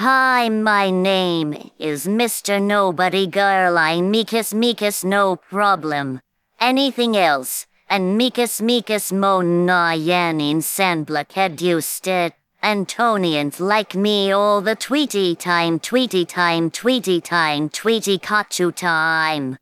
Hi, my name is Mr. Nobody Girl. I'm Mikus Mikus, no problem. Anything else? And Mikus Mikus mo na yanin sandbla kedusted. Antonians like me all the tweety time, tweety time, tweety time, tweety kachu time.